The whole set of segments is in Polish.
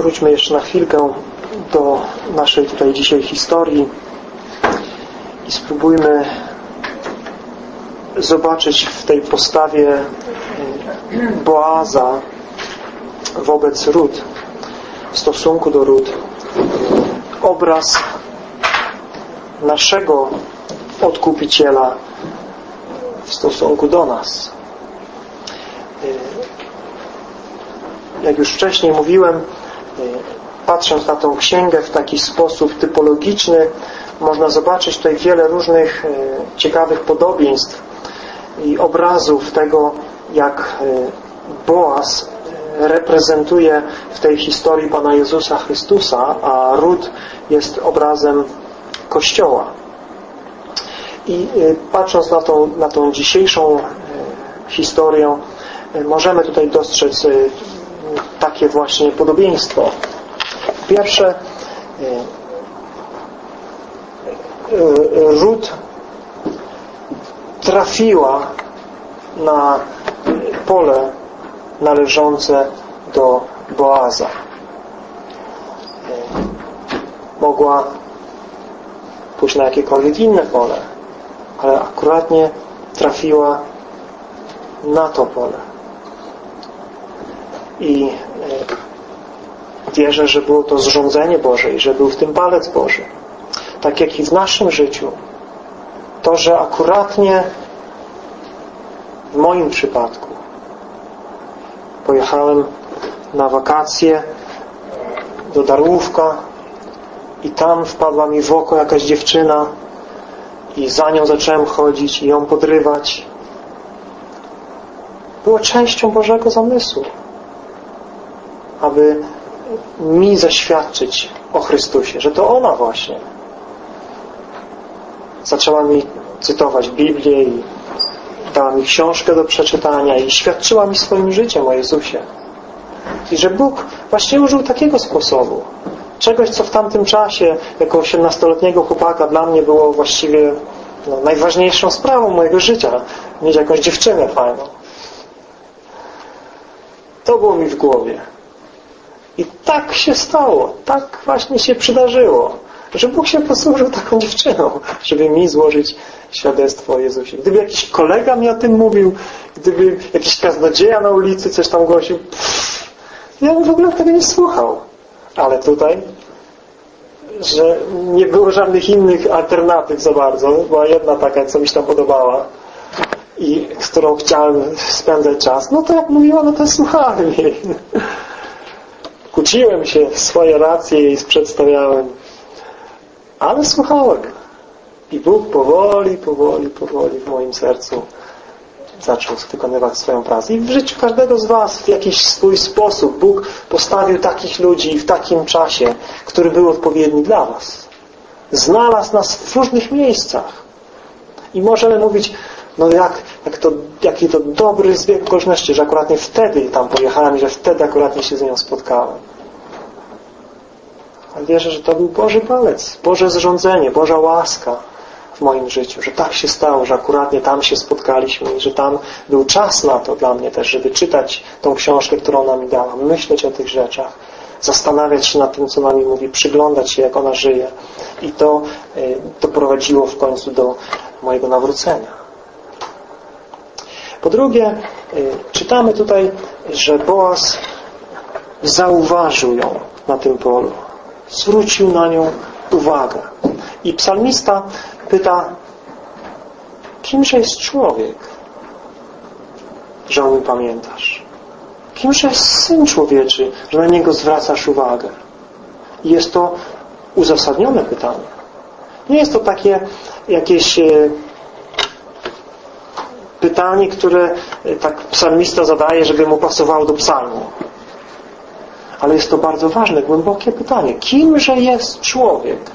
wróćmy jeszcze na chwilkę do naszej tutaj dzisiaj historii i spróbujmy zobaczyć w tej postawie Boaza wobec Rut, w stosunku do Rut, obraz naszego odkupiciela w stosunku do nas. Jak już wcześniej mówiłem, patrząc na tą księgę w taki sposób typologiczny, można zobaczyć tutaj wiele różnych ciekawych podobieństw i obrazów tego, jak Boaz reprezentuje w tej historii Pana Jezusa Chrystusa, a Rut jest obrazem Kościoła. I patrząc na tą, na tą dzisiejszą historię, możemy tutaj dostrzec takie właśnie podobieństwo. Pierwsze, Rut trafiła na pole należące do Boaza. Mogła pójść na jakiekolwiek inne pole, ale akuratnie trafiła na to pole. I wierzę, że było to zrządzenie Boże i że był w tym palec Boży. Tak jak i w naszym życiu. To, że akuratnie w moim przypadku pojechałem na wakacje do Darłówka i tam wpadła mi w oko jakaś dziewczyna i za nią zacząłem chodzić i ją podrywać. Było częścią Bożego zamysłu, aby mi zaświadczyć o Chrystusie, że to ona właśnie zaczęła mi cytować Biblię i dała mi książkę do przeczytania i świadczyła mi swoim życiem o Jezusie. I że Bóg właśnie użył takiego sposobu. Czegoś, co w tamtym czasie, jako 18-letniego chłopaka, dla mnie było właściwie no, najważniejszą sprawą mojego życia. Mieć jakąś dziewczynę fajną. To było mi w głowie. I tak się stało. Tak właśnie się przydarzyło. Że Bóg się posłużył taką dziewczyną, żeby mi złożyć świadectwo o Jezusie. Gdyby jakiś kolega mi o tym mówił, gdyby jakiś kaznodzieja na ulicy coś tam głosił, pff, ja bym w ogóle tego nie słuchał. Ale tutaj, że nie było żadnych innych alternatyw za bardzo. Była jedna taka, co mi się tam podobała i z którą chciałem spędzać czas. No to jak mówiła, no to słuchałem jej. Kłóciłem się w swoje racje jej przedstawiałem. Ale słuchałem. I Bóg powoli, powoli, powoli w moim sercu zaczął wykonywać swoją pracę. I w życiu każdego z Was w jakiś swój sposób Bóg postawił takich ludzi w takim czasie, który był odpowiedni dla Was. Znalazł nas w różnych miejscach. I możemy mówić, no jak, jak to, jaki to dobry zbieg okoliczności, że akurat nie wtedy tam pojechałem i że wtedy akurat się z nią spotkałem. Ale wierzę, że to był Boży palec, Boże zrządzenie, Boża łaska w moim życiu, że tak się stało, że akuratnie tam się spotkaliśmy i że tam był czas na to dla mnie też, żeby czytać tą książkę, którą ona mi dała, myśleć o tych rzeczach, zastanawiać się nad tym, co ona mi mówi, przyglądać się, jak ona żyje. I to doprowadziło w końcu do mojego nawrócenia. Po drugie, czytamy tutaj, że Boaz zauważył ją na tym polu. Zwrócił na nią uwagę. I psalmista pyta, kimże jest człowiek, że o nim pamiętasz? Kimże jest Syn Człowieczy, że na niego zwracasz uwagę? I jest to uzasadnione pytanie. Nie jest to takie jakieś pytanie, które tak psalmista zadaje, żeby mu pasowało do psalmu. Ale jest to bardzo ważne, głębokie pytanie. Kimże jest człowiek?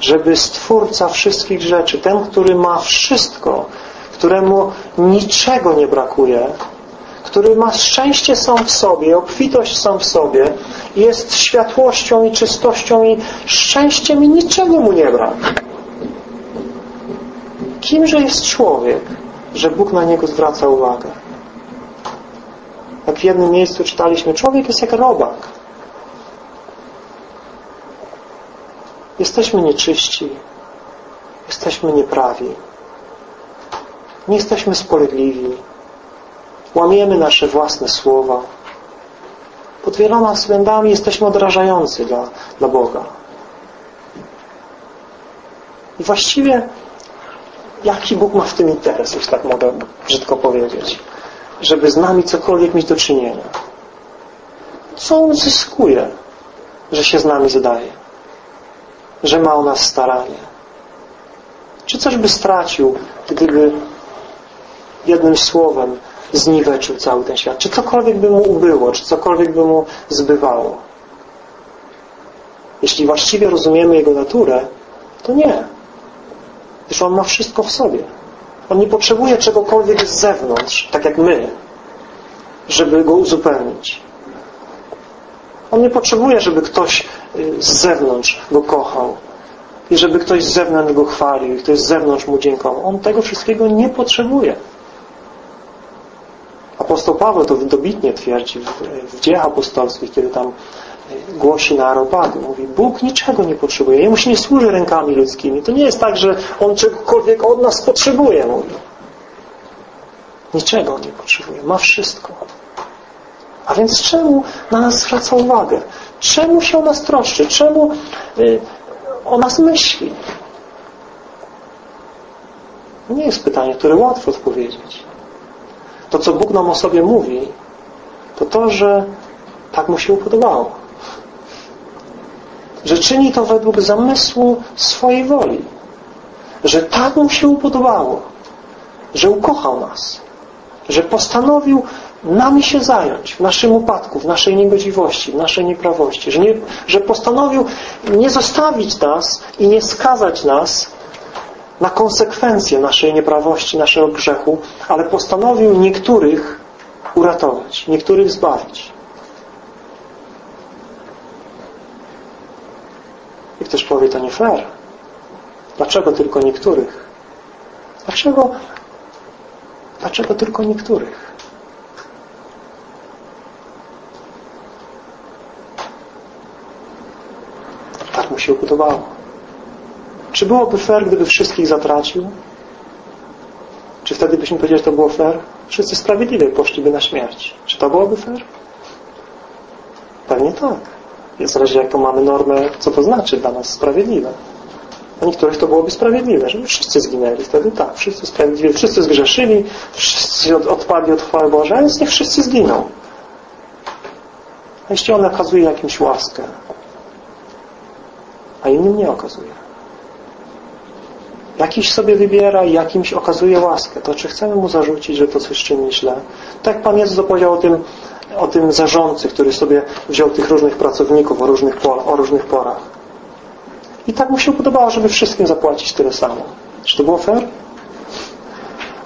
Żeby Stwórca wszystkich rzeczy, ten, który ma wszystko, któremu niczego nie brakuje, który ma szczęście sam w sobie, obfitość sam w sobie, jest światłością i czystością i szczęściem i niczego mu nie brak. Kimże jest człowiek, że Bóg na niego zwraca uwagę? Jak w jednym miejscu czytaliśmy, człowiek jest jak robak. Jesteśmy nieczyści, jesteśmy nieprawi, nie jesteśmy sprawiedliwi, łamiemy nasze własne słowa. Pod wieloma względami jesteśmy odrażający dla, dla Boga. I właściwie jaki Bóg ma w tym interes, już tak mogę brzydko powiedzieć, żeby z nami cokolwiek mieć do czynienia? Co On zyskuje, że się z nami zadaje? Że ma o nas staranie? Czy coś by stracił, gdyby jednym słowem zniweczył cały ten świat? Czy cokolwiek by mu ubyło? Czy cokolwiek by mu zbywało? Jeśli właściwie rozumiemy Jego naturę, to nie. Gdyż On ma wszystko w sobie. On nie potrzebuje czegokolwiek z zewnątrz, tak jak my, żeby Go uzupełnić. On nie potrzebuje, żeby ktoś y, z zewnątrz Go kochał i żeby ktoś z zewnątrz Go chwalił i ktoś z zewnątrz Mu dziękował. On tego wszystkiego nie potrzebuje. Apostoł Paweł to dobitnie twierdzi w, w dziejach apostolskich, kiedy tam głosi na Aropagu. Mówi, Bóg niczego nie potrzebuje. Jemu się nie służy rękami ludzkimi. To nie jest tak, że On czegokolwiek od nas potrzebuje, mówi. Niczego nie potrzebuje. Ma wszystko. A więc czemu na nas zwraca uwagę? Czemu się o nas troszczy? Czemu y, o nas myśli? Nie jest pytanie, które łatwo odpowiedzieć. To, co Bóg nam o sobie mówi, to to, że tak Mu się upodobało że czyni to według zamysłu swojej woli, że tak mu się upodobało, że ukochał nas, że postanowił nami się zająć w naszym upadku, w naszej niegodziwości, w naszej nieprawości, że, nie, że postanowił nie zostawić nas i nie skazać nas na konsekwencje naszej nieprawości, naszego grzechu, ale postanowił niektórych uratować, niektórych zbawić. Ktoś powie, to nie fair. Dlaczego tylko niektórych? Dlaczego, dlaczego tylko niektórych? Tak mu się upodobało. Czy byłoby fair, gdyby wszystkich zatracił? Czy wtedy byśmy powiedzieli, że to było fair? Wszyscy sprawiedliwie poszliby na śmierć. Czy to byłoby fair? Pewnie tak. Zależy jaką mamy normę, co to znaczy dla nas sprawiedliwe. Dla niektórych to byłoby sprawiedliwe, żeby wszyscy zginęli. Wtedy tak, wszyscy sprawiedliwi, wszyscy zgrzeszyli, wszyscy odpadli od chwały Bożej, a więc niech wszyscy zginą. A jeśli On okazuje jakimś łaskę, a innym nie okazuje. Jakiś sobie wybiera i jakimś okazuje łaskę, to czy chcemy Mu zarzucić, że to coś czyni źle? Tak jak Pan Jezus opowiedział o tym o tym zarządcy, który sobie wziął tych różnych pracowników o różnych, o różnych porach. I tak mu się podobało, żeby wszystkim zapłacić tyle samo. Czy to było fair?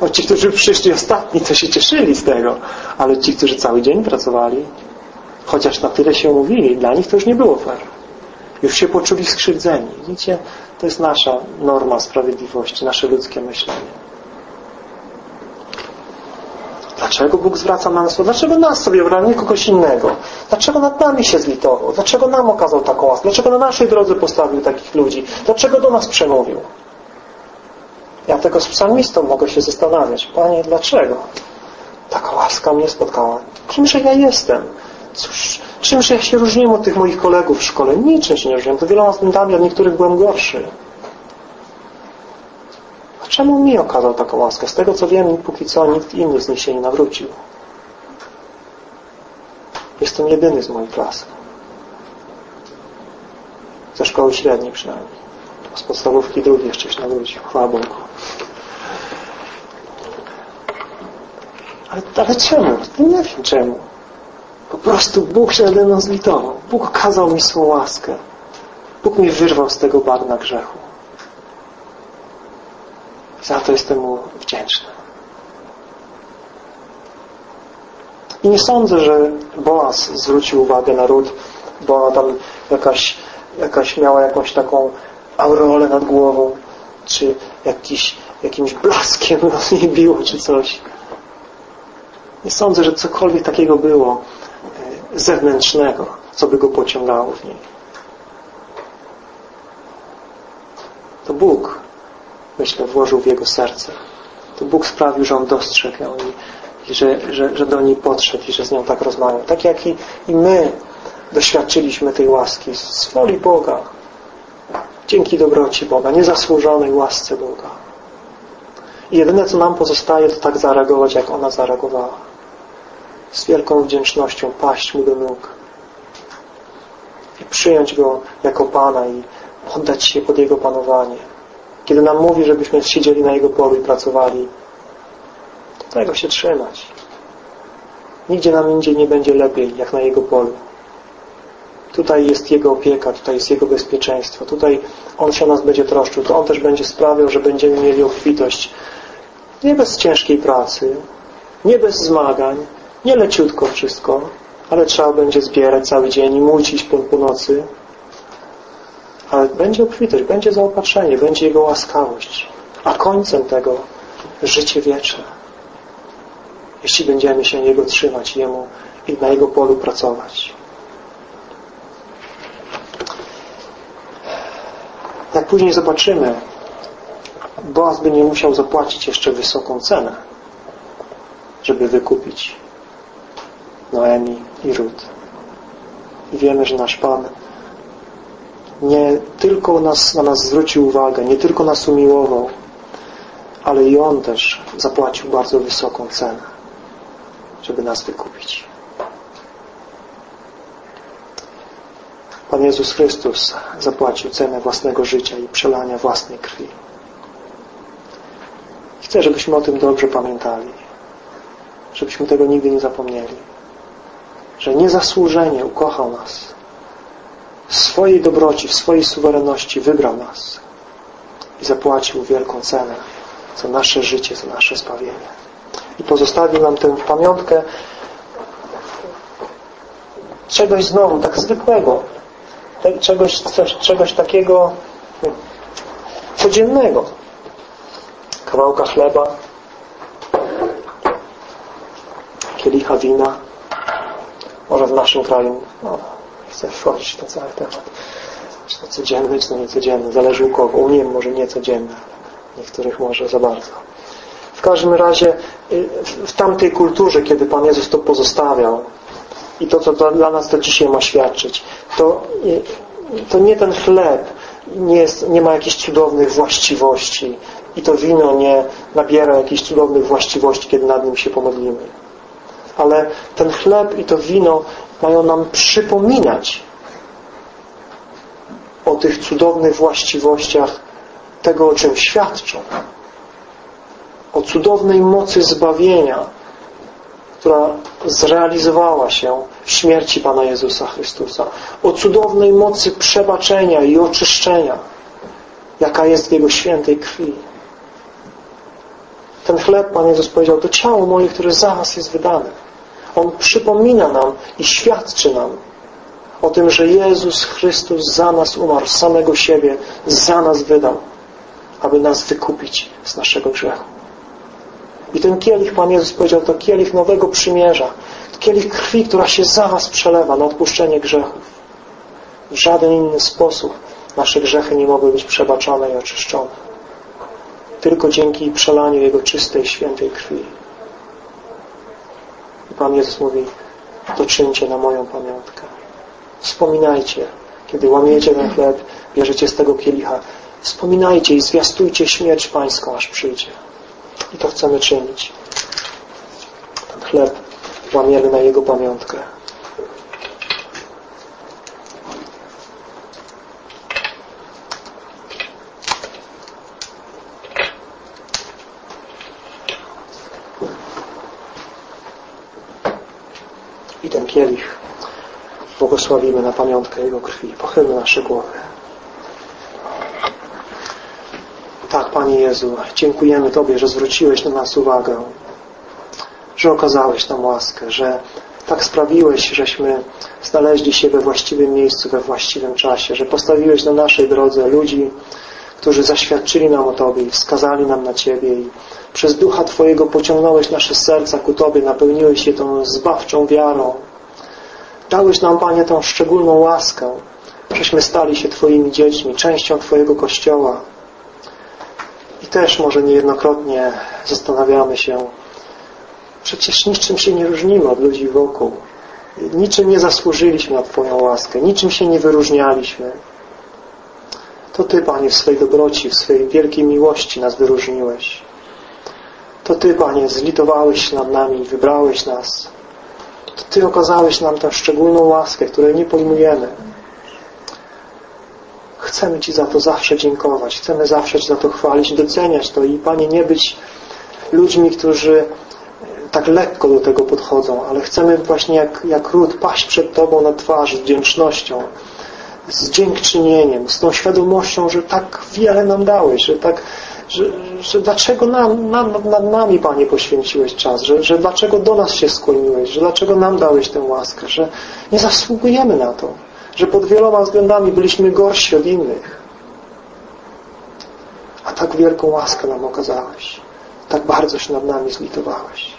O, ci, którzy przyszli ostatni, to się cieszyli z tego, ale ci, którzy cały dzień pracowali, chociaż na tyle się umówili, dla nich to już nie było fair. Już się poczuli skrzywdzeni. Widzicie, to jest nasza norma sprawiedliwości, nasze ludzkie myślenie. Dlaczego Bóg zwraca na nas Dlaczego nas sobie wybrał, nie kogoś innego? Dlaczego nad nami się zlitował? Dlaczego nam okazał taką łaskę? Dlaczego na naszej drodze postawił takich ludzi? Dlaczego do nas przemówił? Ja tego z psalmistą mogę się zastanawiać. Panie, dlaczego? Taka łaska mnie spotkała. Kimże ja jestem? Cóż, czymże ja się różniłem od tych moich kolegów w szkole? Niczym się nie różniłem. To wieloma względami od niektórych byłem gorszy. Czemu mi okazał taką łaskę? Z tego co wiem, póki co nikt inny z nich się nie nawrócił. Jestem jedyny z mojej klasy. Ze szkoły średniej przynajmniej. Z podstawówki drugi jeszcze się nawrócił. Chwała Bogu. Ale, ale czemu? Nie wiem czemu. Po prostu Bóg się nade mną zlitował. Bóg okazał mi swą łaskę. Bóg mnie wyrwał z tego bagna grzechu. Za to jestem Mu wdzięczny. I nie sądzę, że Boaz zwrócił uwagę na ród, bo ona tam jakaś, jakaś miała jakąś taką aureolę nad głową, czy jakiś, jakimś blaskiem nie biło, czy coś. Nie sądzę, że cokolwiek takiego było e, zewnętrznego, co by go pociągało w niej. To Bóg, myślę, włożył w jego serce. To Bóg sprawił, że on dostrzegł ją i, i że, że, że do niej podszedł i że z nią tak rozmawiał. Tak jak i, i my doświadczyliśmy tej łaski z woli Boga, dzięki dobroci Boga, niezasłużonej łasce Boga. I jedyne, co nam pozostaje, to tak zareagować, jak ona zareagowała. Z wielką wdzięcznością paść Mu do nóg i przyjąć Go jako Pana i oddać się pod Jego panowanie. Kiedy nam mówi, żebyśmy siedzieli na Jego polu i pracowali, tego się trzymać. Nigdzie nam indziej nie będzie lepiej, jak na Jego polu. Tutaj jest Jego opieka, tutaj jest Jego bezpieczeństwo, tutaj On się o nas będzie troszczył, to On też będzie sprawiał, że będziemy mieli obfitość nie bez ciężkiej pracy, nie bez zmagań, nie leciutko wszystko, ale trzeba będzie zbierać cały dzień i mucić po, po nocy. Ale będzie obfitość, będzie zaopatrzenie, będzie Jego łaskawość. A końcem tego życie wieczne. Jeśli będziemy się Niego trzymać Jemu i na Jego polu pracować. Jak później zobaczymy, Boaz by nie musiał zapłacić jeszcze wysoką cenę, żeby wykupić Noemi i Rut. I wiemy, że nasz Pan nie tylko nas, na nas zwrócił uwagę, nie tylko nas umiłował, ale i On też zapłacił bardzo wysoką cenę, żeby nas wykupić. Pan Jezus Chrystus zapłacił cenę własnego życia i przelania własnej krwi. Chcę, żebyśmy o tym dobrze pamiętali. Żebyśmy tego nigdy nie zapomnieli. Że niezasłużenie ukochał nas. W swojej dobroci, w swojej suwerenności wybrał nas i zapłacił wielką cenę za nasze życie, za nasze zbawienie. I pozostawił nam tę pamiątkę czegoś znowu, tak zwykłego, czegoś, czegoś takiego codziennego. Kawałka chleba, kielicha wina. Może w naszym kraju, no, chcę wchodzić w ten cały temat. Czy to codzienny, czy to niecodzienny. Zależy u kogo. U mnie może niecodzienny, niektórych może za bardzo. W każdym razie y, w tamtej kulturze, kiedy Pan Jezus to pozostawiał i to, co dla nas to dzisiaj ma świadczyć, to, y, to nie ten chleb nie, jest, nie ma jakichś cudownych właściwości i to wino nie nabiera jakichś cudownych właściwości, kiedy nad nim się pomodlimy. Ale ten chleb i to wino mają nam przypominać o tych cudownych właściwościach tego, o czym świadczą. O cudownej mocy zbawienia, która zrealizowała się w śmierci Pana Jezusa Chrystusa. O cudownej mocy przebaczenia i oczyszczenia, jaka jest w Jego świętej krwi. Ten chleb, Pan Jezus powiedział, to ciało moje, które za was jest wydane. On przypomina nam i świadczy nam o tym, że Jezus Chrystus za nas umarł, samego siebie za nas wydał, aby nas wykupić z naszego grzechu. I ten kielich, Pan Jezus powiedział, to kielich nowego przymierza. Kielich krwi, która się za was przelewa na odpuszczenie grzechów. W żaden inny sposób nasze grzechy nie mogły być przebaczone i oczyszczone. Tylko dzięki przelaniu Jego czystej, świętej krwi. I Pan Jezus mówi, to czyńcie na moją pamiątkę. Wspominajcie, kiedy łamiecie ten chleb, bierzecie z tego kielicha, wspominajcie i zwiastujcie śmierć Pańską, aż przyjdzie. I to chcemy czynić. Ten chleb łamiemy na Jego pamiątkę. Kielich błogosławimy na pamiątkę Jego krwi. Pochylmy nasze głowy. Tak, Panie Jezu, dziękujemy Tobie, że zwróciłeś na nas uwagę, że okazałeś nam łaskę, że tak sprawiłeś, żeśmy znaleźli się we właściwym miejscu, we właściwym czasie, że postawiłeś na naszej drodze ludzi, którzy zaświadczyli nam o Tobie i wskazali nam na Ciebie i Przez Ducha Twojego pociągnąłeś nasze serca ku Tobie, napełniłeś je tą zbawczą wiarą. Dałeś nam, Panie, tą szczególną łaskę, żeśmy stali się Twoimi dziećmi, częścią Twojego Kościoła. I też może niejednokrotnie zastanawiamy się, przecież niczym się nie różnimy od ludzi wokół. Niczym nie zasłużyliśmy na Twoją łaskę, niczym się nie wyróżnialiśmy. To Ty, Panie, w swej dobroci, w swej wielkiej miłości nas wyróżniłeś. To Ty, Panie, zlitowałeś nad nami i wybrałeś nas. To Ty okazałeś nam tę szczególną łaskę, której nie pojmujemy. Chcemy Ci za to zawsze dziękować. Chcemy zawsze Ci za to chwalić, doceniać to i Panie, nie być ludźmi, którzy tak lekko do tego podchodzą, ale chcemy właśnie jak, jak ród paść przed Tobą na twarz z wdzięcznością, z dziękczynieniem, z tą świadomością, że tak wiele nam dałeś, że tak, że, że dlaczego nam, nam, nad nami, Panie, poświęciłeś czas, że, że dlaczego do nas się skłoniłeś, że dlaczego nam dałeś tę łaskę, że nie zasługujemy na to, że pod wieloma względami byliśmy gorsi od innych. A tak wielką łaskę nam okazałeś. Tak bardzo się nad nami zlitowałeś.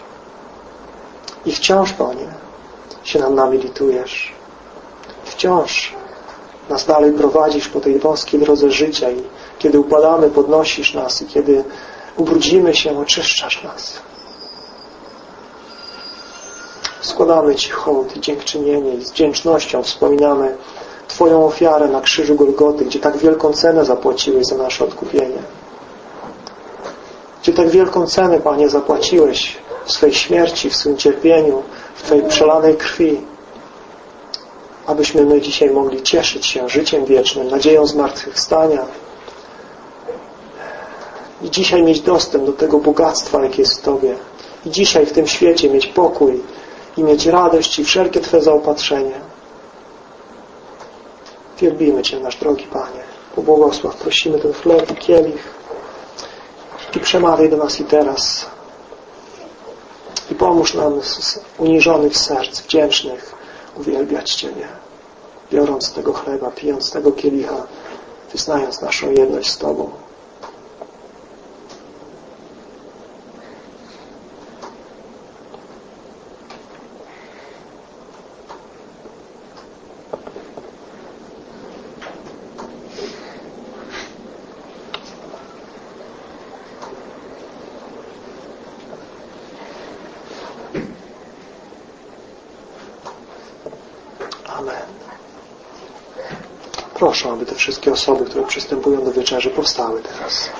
I wciąż, Panie, się nad nami litujesz. Wciąż nas dalej prowadzisz po tej wąskiej drodze życia i kiedy upadamy, podnosisz nas i kiedy ubrudzimy się, oczyszczasz nas. Składamy Ci hołd i dziękczynienie i z wdzięcznością wspominamy Twoją ofiarę na krzyżu Golgoty, gdzie tak wielką cenę zapłaciłeś za nasze odkupienie. Gdzie tak wielką cenę, Panie, zapłaciłeś w swej śmierci, w swym cierpieniu, w Twojej przelanej krwi, abyśmy my dzisiaj mogli cieszyć się życiem wiecznym, nadzieją zmartwychwstania i dzisiaj mieć dostęp do tego bogactwa, jakie jest w Tobie. I dzisiaj w tym świecie mieć pokój i mieć radość i wszelkie Twe zaopatrzenie. Wielbimy Cię, nasz drogi Panie. Pobłogosław, prosimy ten chleb i kielich i przemawiaj do nas i teraz. I pomóż nam z uniżonych serc, wdzięcznych, uwielbiać Ciebie. Biorąc tego chleba, pijąc tego kielicha, wyznając naszą jedność z Tobą. Proszę, aby te wszystkie osoby, które przystępują do wieczerzy, powstały teraz.